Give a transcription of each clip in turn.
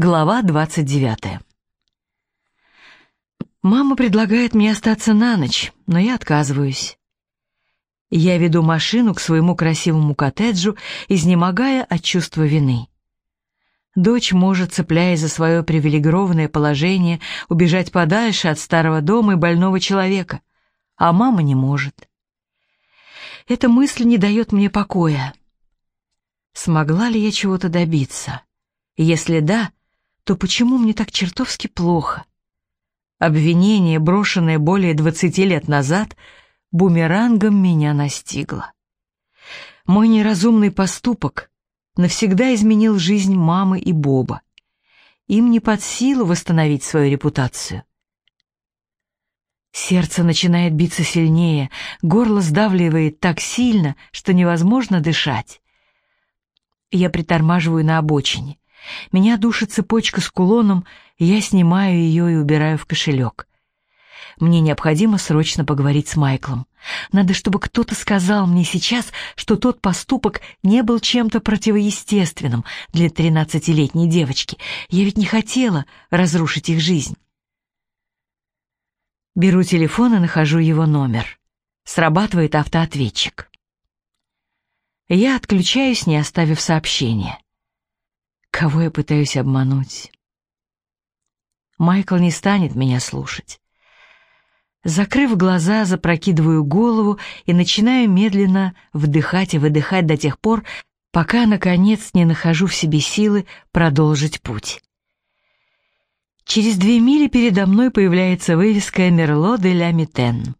Глава 29. Мама предлагает мне остаться на ночь, но я отказываюсь. Я веду машину к своему красивому коттеджу, изнемогая от чувства вины. Дочь может, цепляясь за свое привилегированное положение, убежать подальше от старого дома и больного человека, а мама не может. Эта мысль не дает мне покоя. Смогла ли я чего-то добиться? Если да, то почему мне так чертовски плохо? Обвинение, брошенное более двадцати лет назад, бумерангом меня настигло. Мой неразумный поступок навсегда изменил жизнь мамы и Боба. Им не под силу восстановить свою репутацию. Сердце начинает биться сильнее, горло сдавливает так сильно, что невозможно дышать. Я притормаживаю на обочине. Меня душит цепочка с кулоном, и я снимаю ее и убираю в кошелек. Мне необходимо срочно поговорить с Майклом. Надо, чтобы кто-то сказал мне сейчас, что тот поступок не был чем-то противоестественным для тринадцатилетней девочки. Я ведь не хотела разрушить их жизнь. Беру телефон и нахожу его номер. Срабатывает автоответчик. Я отключаюсь, не оставив сообщения. Кого я пытаюсь обмануть? Майкл не станет меня слушать. Закрыв глаза, запрокидываю голову и начинаю медленно вдыхать и выдыхать до тех пор, пока, наконец, не нахожу в себе силы продолжить путь. Через две мили передо мной появляется вывеска «Мерло де ля Митен».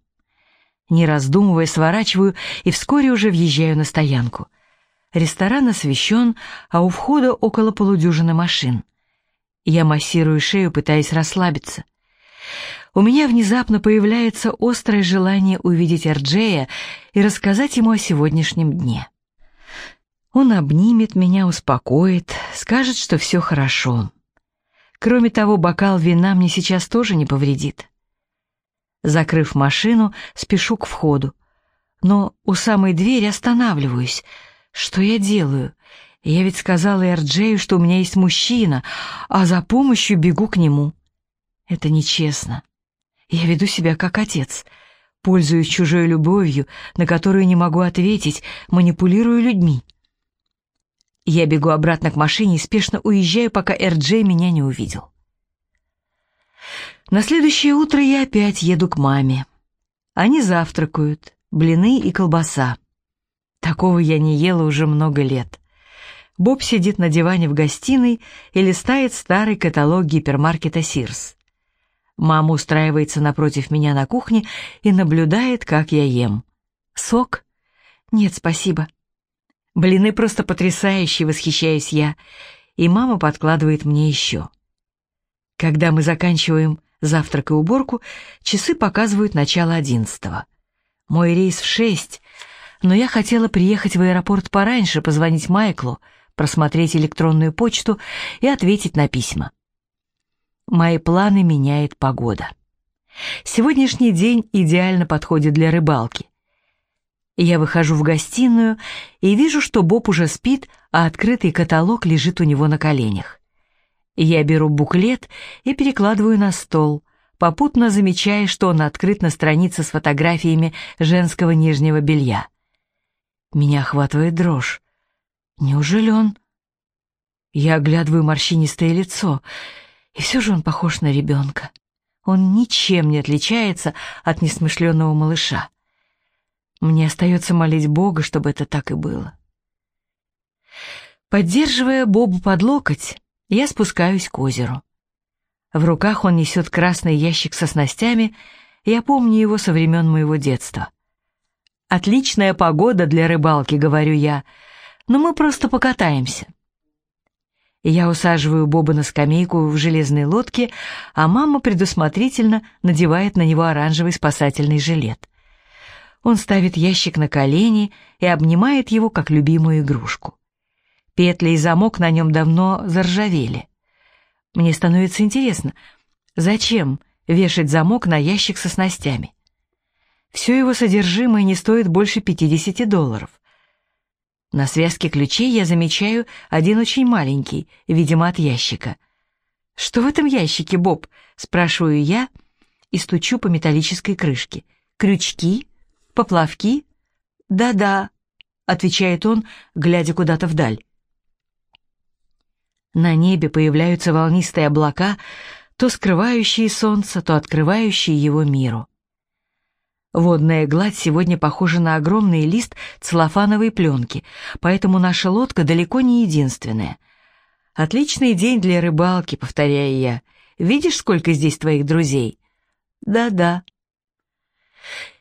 Не раздумывая, сворачиваю и вскоре уже въезжаю на стоянку — Ресторан освещен, а у входа около полудюжины машин. Я массирую шею, пытаясь расслабиться. У меня внезапно появляется острое желание увидеть Арджея и рассказать ему о сегодняшнем дне. Он обнимет меня, успокоит, скажет, что все хорошо. Кроме того, бокал вина мне сейчас тоже не повредит. Закрыв машину, спешу к входу. Но у самой двери останавливаюсь — что я делаю? Я ведь сказала Эрджею, что у меня есть мужчина, а за помощью бегу к нему. Это нечестно. Я веду себя как отец, пользуюсь чужой любовью, на которую не могу ответить, манипулирую людьми. Я бегу обратно к машине и спешно уезжаю, пока Эрджей меня не увидел. На следующее утро я опять еду к маме. Они завтракают, блины и колбаса. Такого я не ела уже много лет. Боб сидит на диване в гостиной и листает старый каталог гипермаркета «Сирс». Мама устраивается напротив меня на кухне и наблюдает, как я ем. «Сок?» «Нет, спасибо». «Блины просто потрясающие», — восхищаюсь я, и мама подкладывает мне еще. Когда мы заканчиваем завтрак и уборку, часы показывают начало одиннадцатого. Мой рейс в шесть, но я хотела приехать в аэропорт пораньше, позвонить Майклу, просмотреть электронную почту и ответить на письма. Мои планы меняет погода. Сегодняшний день идеально подходит для рыбалки. Я выхожу в гостиную и вижу, что Боб уже спит, а открытый каталог лежит у него на коленях. Я беру буклет и перекладываю на стол, попутно замечая, что он открыт на странице с фотографиями женского нижнего белья. Меня охватывает дрожь. Неужели он... Я оглядываю морщинистое лицо, и все же он похож на ребенка. Он ничем не отличается от несмышленного малыша. Мне остается молить Бога, чтобы это так и было. Поддерживая Бобу под локоть, я спускаюсь к озеру. В руках он несет красный ящик со снастями, я помню его со времен моего детства. Отличная погода для рыбалки, говорю я, но мы просто покатаемся. Я усаживаю Боба на скамейку в железной лодке, а мама предусмотрительно надевает на него оранжевый спасательный жилет. Он ставит ящик на колени и обнимает его как любимую игрушку. Петли и замок на нем давно заржавели. Мне становится интересно, зачем вешать замок на ящик со снастями? Все его содержимое не стоит больше 50 долларов. На связке ключей я замечаю один очень маленький, видимо, от ящика. «Что в этом ящике, Боб?» — спрашиваю я и стучу по металлической крышке. «Крючки? Поплавки?» «Да-да», — отвечает он, глядя куда-то вдаль. На небе появляются волнистые облака, то скрывающие солнце, то открывающие его миру. Водная гладь сегодня похожа на огромный лист целлофановой пленки, поэтому наша лодка далеко не единственная. «Отличный день для рыбалки», — повторяю я. «Видишь, сколько здесь твоих друзей?» «Да-да».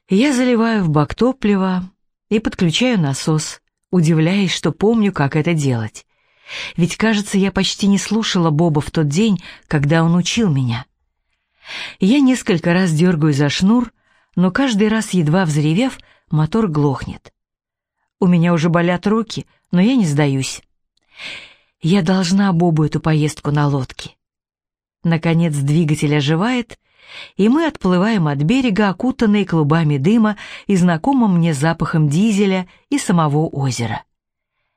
Я заливаю в бак топливо и подключаю насос, удивляясь, что помню, как это делать. Ведь, кажется, я почти не слушала Боба в тот день, когда он учил меня. Я несколько раз дергаю за шнур, но каждый раз, едва взревев, мотор глохнет. У меня уже болят руки, но я не сдаюсь. Я должна Бобу эту поездку на лодке. Наконец двигатель оживает, и мы отплываем от берега, окутанные клубами дыма и знакомым мне запахом дизеля и самого озера.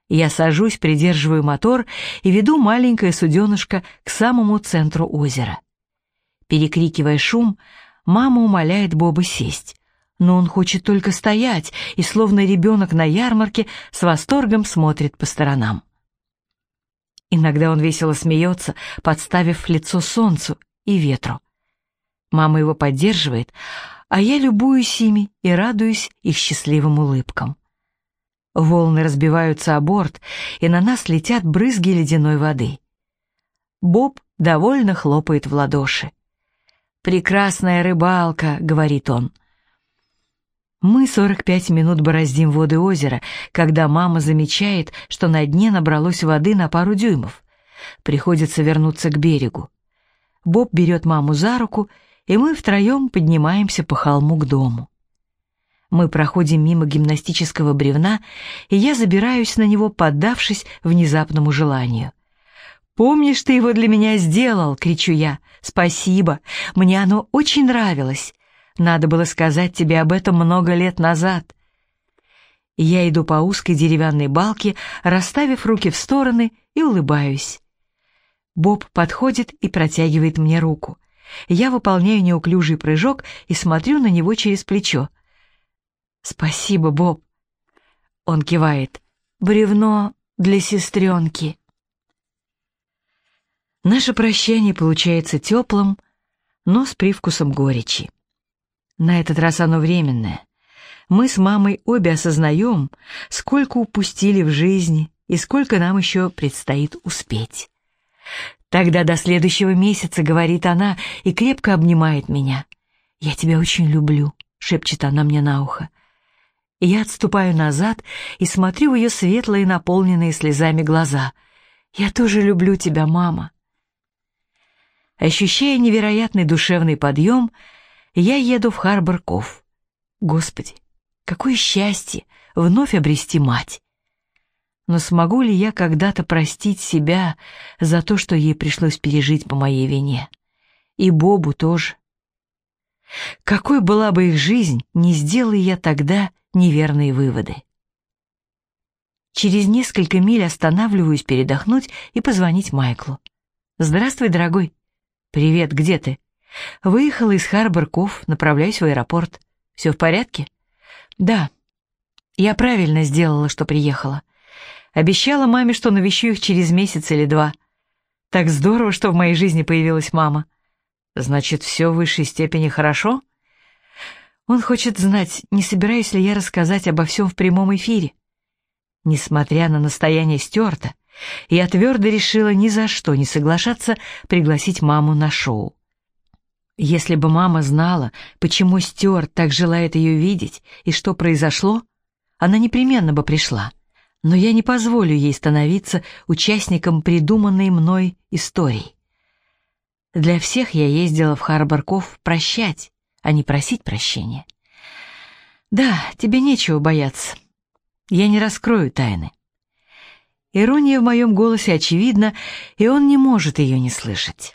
Я сажусь, придерживаю мотор и веду маленькое суденышко к самому центру озера. Перекрикивая шум, мама умоляет Боба сесть, но он хочет только стоять и, словно ребенок на ярмарке, с восторгом смотрит по сторонам. Иногда он весело смеется, подставив лицо солнцу и ветру. Мама его поддерживает, а я любуюсь ими и радуюсь их счастливым улыбкам. Волны разбиваются о борт, и на нас летят брызги ледяной воды. Боб довольно хлопает в ладоши. «Прекрасная рыбалка», — говорит он. Мы 45 минут бороздим воды озера, когда мама замечает, что на дне набралось воды на пару дюймов. Приходится вернуться к берегу. Боб берет маму за руку, и мы втроем поднимаемся по холму к дому. Мы проходим мимо гимнастического бревна, и я забираюсь на него, поддавшись внезапному желанию. «Помнишь, ты его для меня сделал?» — кричу я. «Спасибо, мне оно очень нравилось. Надо было сказать тебе об этом много лет назад. Я иду по узкой деревянной балке, расставив руки в стороны и улыбаюсь. Боб подходит и протягивает мне руку. Я выполняю неуклюжий прыжок и смотрю на него через плечо. «Спасибо, Боб». Он кивает. «Бревно для сестренки». Наше прощание получается теплым, но с привкусом горечи. На этот раз оно временное. Мы с мамой обе осознаем, сколько упустили в жизни и сколько нам еще предстоит успеть. Тогда до следующего месяца, говорит она и крепко обнимает меня. «Я тебя очень люблю», — шепчет она мне на ухо. Я отступаю назад и смотрю в ее светлые, наполненные слезами глаза. «Я тоже люблю тебя, мама». Ощущая невероятный душевный подъем, я еду в Харбор-Ков. Господи, какое счастье вновь обрести мать! Но смогу ли я когда-то простить себя за то, что ей пришлось пережить по моей вине? И Бобу тоже. Какой была бы их жизнь, не сделай я тогда неверные выводы. Через несколько миль останавливаюсь передохнуть и позвонить Майклу. «Здравствуй, дорогой». «Привет, где ты?» Выехала из Харборков, направляюсь в аэропорт. Все в порядке? Да. Я правильно сделала, что приехала. Обещала маме, что навещу их через месяц или два. Так здорово, что в моей жизни появилась мама. Значит, все в высшей степени хорошо? Он хочет знать, не собираюсь ли я рассказать обо всем в прямом эфире. Несмотря на настояние Стюарта, я твердо решила ни за что не соглашаться пригласить маму на шоу. Если бы мама знала, почему Стюарт так желает ее видеть и что произошло, она непременно бы пришла. Но я не позволю ей становиться участником придуманной мной истории. Для всех я ездила в Харборков прощать, а не просить прощения. Да, тебе нечего бояться. Я не раскрою тайны. Ирония в моем голосе очевидна, и он не может ее не слышать.